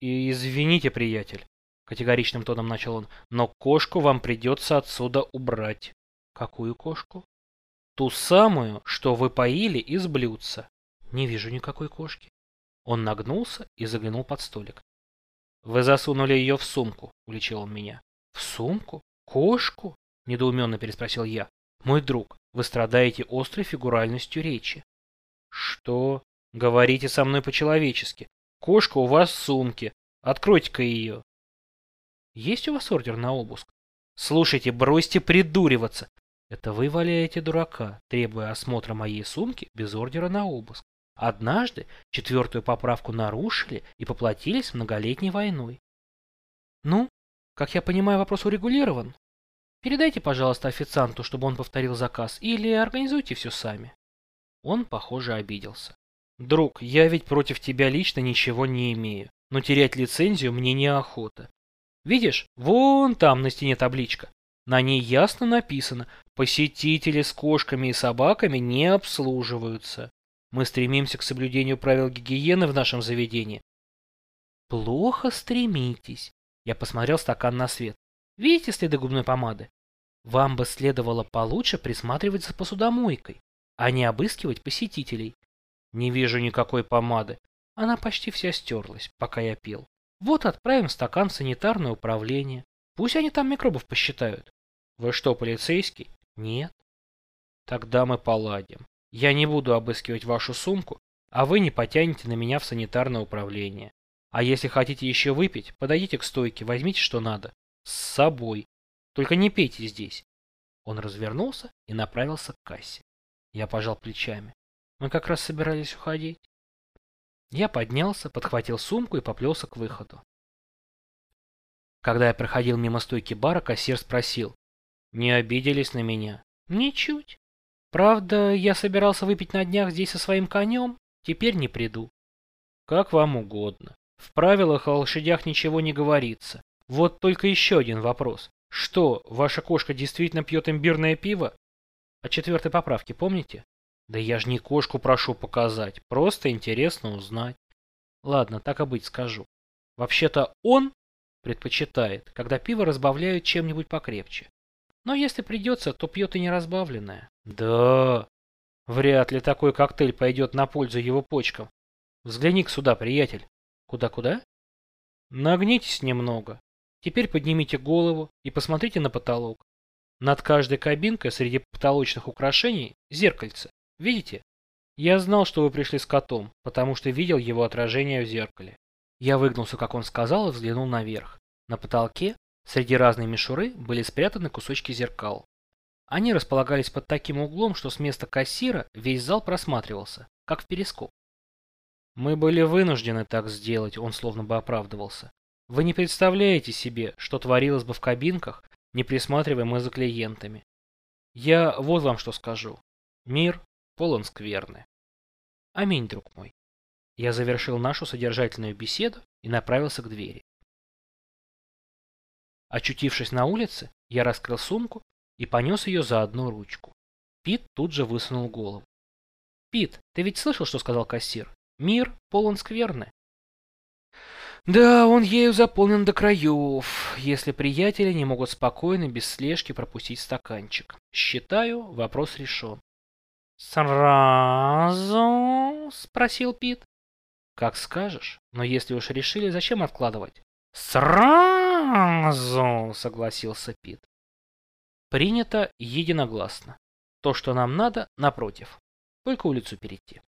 И извините, приятель, категоричным тоном начал он, но кошку вам придется отсюда убрать. Какую кошку? Ту самую, что вы поили из блюдца. Не вижу никакой кошки. Он нагнулся и заглянул под столик. Вы засунули ее в сумку, уличил он меня. В сумку? Кошку? Недоуменно переспросил я. Мой друг, вы страдаете острой фигуральностью речи. Что? Говорите со мной по-человечески. Кошка у вас в сумке. Откройте-ка ее. Есть у вас ордер на обыск? Слушайте, бросьте придуриваться. Это вы валяете дурака, требуя осмотра моей сумки без ордера на обыск. Однажды четвертую поправку нарушили и поплатились многолетней войной. Ну, как я понимаю, вопрос урегулирован. Передайте, пожалуйста, официанту, чтобы он повторил заказ, или организуйте все сами. Он, похоже, обиделся. Друг, я ведь против тебя лично ничего не имею, но терять лицензию мне неохота. Видишь, вон там на стене табличка. На ней ясно написано «Посетители с кошками и собаками не обслуживаются». Мы стремимся к соблюдению правил гигиены в нашем заведении. Плохо стремитесь. Я посмотрел стакан на свет. Видите следы губной помады? Вам бы следовало получше присматривать за посудомойкой, а не обыскивать посетителей. Не вижу никакой помады. Она почти вся стерлась, пока я пил. Вот отправим стакан в санитарное управление. Пусть они там микробов посчитают. Вы что, полицейский? Нет. Тогда мы поладим. Я не буду обыскивать вашу сумку, а вы не потянете на меня в санитарное управление. А если хотите еще выпить, подойдите к стойке, возьмите что надо. С собой. Только не пейте здесь. Он развернулся и направился к кассе. Я пожал плечами. Мы как раз собирались уходить. Я поднялся, подхватил сумку и поплелся к выходу. Когда я проходил мимо стойки бара, кассир спросил. Не обиделись на меня? Ничуть. Правда, я собирался выпить на днях здесь со своим конем, теперь не приду. Как вам угодно. В правилах о лошадях ничего не говорится. Вот только еще один вопрос. Что, ваша кошка действительно пьет имбирное пиво? О четвертой поправке помните? Да я ж не кошку прошу показать, просто интересно узнать. Ладно, так и быть скажу. Вообще-то он предпочитает, когда пиво разбавляют чем-нибудь покрепче. Но если придется, то пьет и неразбавленное. Да, вряд ли такой коктейль пойдет на пользу его почкам. Взгляни-ка сюда, приятель. Куда-куда? Нагнитесь немного. Теперь поднимите голову и посмотрите на потолок. Над каждой кабинкой среди потолочных украшений зеркальце. Видите? Я знал, что вы пришли с котом, потому что видел его отражение в зеркале. Я выгнулся, как он сказал, и взглянул наверх. На потолке Среди разной мишуры были спрятаны кусочки зеркал. Они располагались под таким углом, что с места кассира весь зал просматривался, как в перископ. «Мы были вынуждены так сделать», — он словно бы оправдывался. «Вы не представляете себе, что творилось бы в кабинках, не присматривая мы за клиентами. Я вот вам что скажу. Мир полон скверны». «Аминь, друг мой». Я завершил нашу содержательную беседу и направился к двери. Очутившись на улице, я раскрыл сумку и понес ее за одну ручку. Пит тут же высунул голову. «Пит, ты ведь слышал, что сказал кассир? Мир полон скверны». «Да, он ею заполнен до краев, если приятели не могут спокойно, без слежки пропустить стаканчик. Считаю, вопрос решен». «Сразу?» — спросил Пит. «Как скажешь, но если уж решили, зачем откладывать?» «Сразу!» — согласился Пит. Принято единогласно. То, что нам надо, напротив. Только улицу перейти.